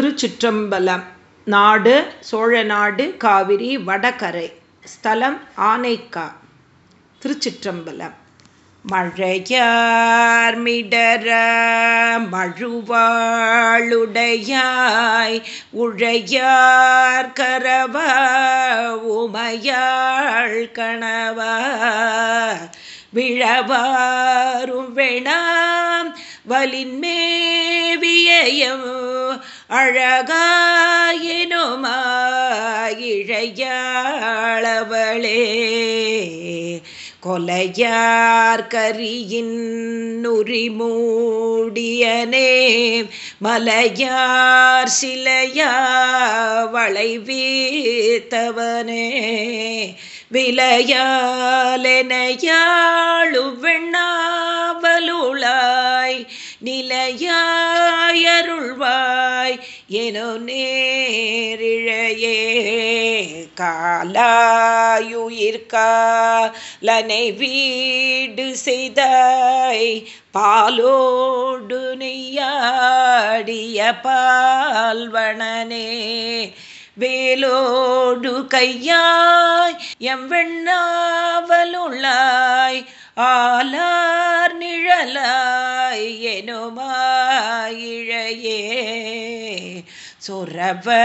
திருச்சிற்றம்பலம். நாடு சோழநாடு காவிரி வடகரை. ஸ்தலம் ஆனைக்கா. திருச்சிற்றம்பலம். மழையார் மிடர மழுவாளுடையாய் உழையார் கரவ உமையாள் கணவ விழவாரும் வேணா வலின்மேவியம் அழகாயினுமாயிழையாளவளே. கொலையார் கரியின் நுரிமூடியனே மலையார் சிலையா வளைவீத்தவனே. விலையாலெனையாளு வெண்ணா நிலையாயருள்வாய் எனோ நேரிழையே காலாயுயிர்காலனை வீடு செய்தாய். பாலோடு நெய்யாடிய பால்வணனே வேலோடு கையாய். எம் வெண்ணாவலுள்ளாய். ஆலார் நிழலாய் எனுமாயிழையே சொரவ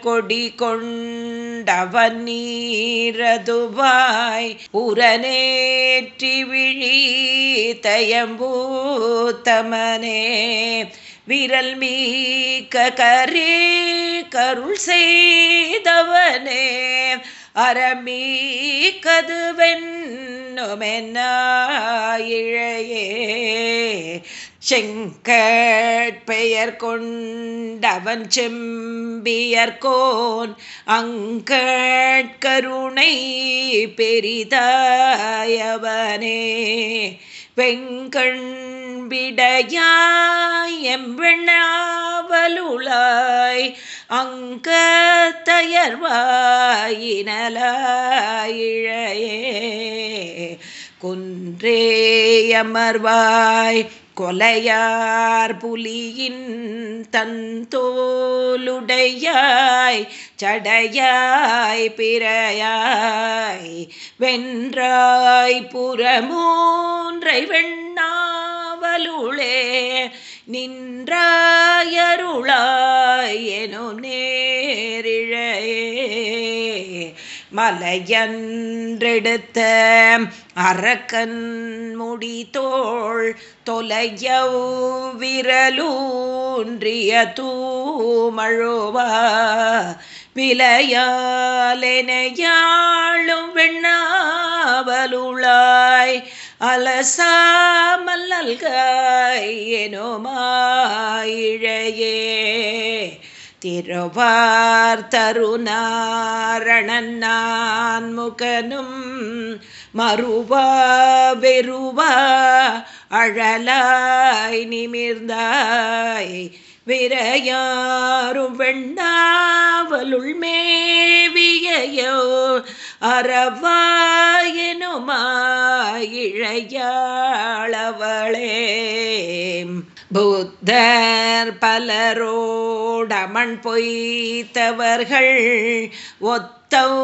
கொடி கொண்டவன் நீரதுவாய் உரநேற்றி விழி தயம்பூத்தமனே. விரல் மீக்க கரே கருள் செய்தவனே. அறமீ கதுவென் கதுவென்னுமென்னாயிழையே செங்கட்பெயர் கொண்டவன் செம்பியர்கோன் அங்கட்கருணை பெரிதாயவனே. வெங்கண்பிடையாய் எம்பெண்ணாவலுளாய் அங்கத்தயர்வாயினலாயிழையே. குன்றேயமர்வாய் கொலையார் புலியின் தந்தோலுடையாய் சடையாய் பிறையாய் வென்றாய் புறமூன்றை வெண்ணாவலுளே நின்றாயருளாய் எனும் நேரிழையே. மலையன்றெடுத்த அரக்கன் முடித்தோள் தொலையவு விரலூன்றிய தூமழுவா. விலையாலெனையாளும் வெண்ணாவலுளா. அலசாமல்லல்காய் எனுமாயிழையே திருவார் தருணாரணன் முகனும் மறுவா வெறுவா அழலாய் நிமிர்ந்தாய் விரையாரும் வெண்ணாவலுள் மேவியையோ அறவாயினுமாயிழையாளவளே. புத்தர் பலரோடமண் பொய்த்தவர்கள் ஒத்த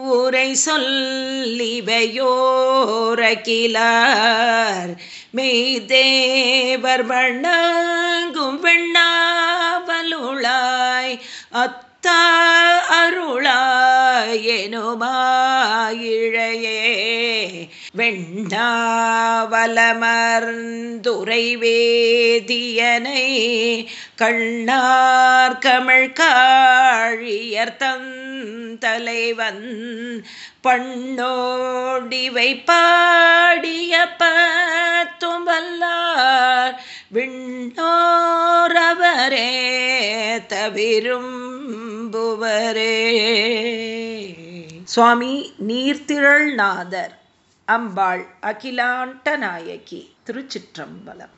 உரை சொல்லிவையோரகிலார். மெய்தேவர் வண்ணங்கும் வெண்ணாவலுளாய் அத்தா அருளாய் எனுமாயிழையே வெண்ணாவலமர்ந்துரை வேதியனை கண்ணார் கமிழ் காழியர் தலைவன் பண்ணோடிவை பாடிய பத்தும்பல்லார் விண்ணோரவரே தவிரும் புவரே சுவாமி நீர்த்திரள்நாதர் அம்பாள் அகிலாண்ட நாயகி திருச்சிற்றம்பலம்.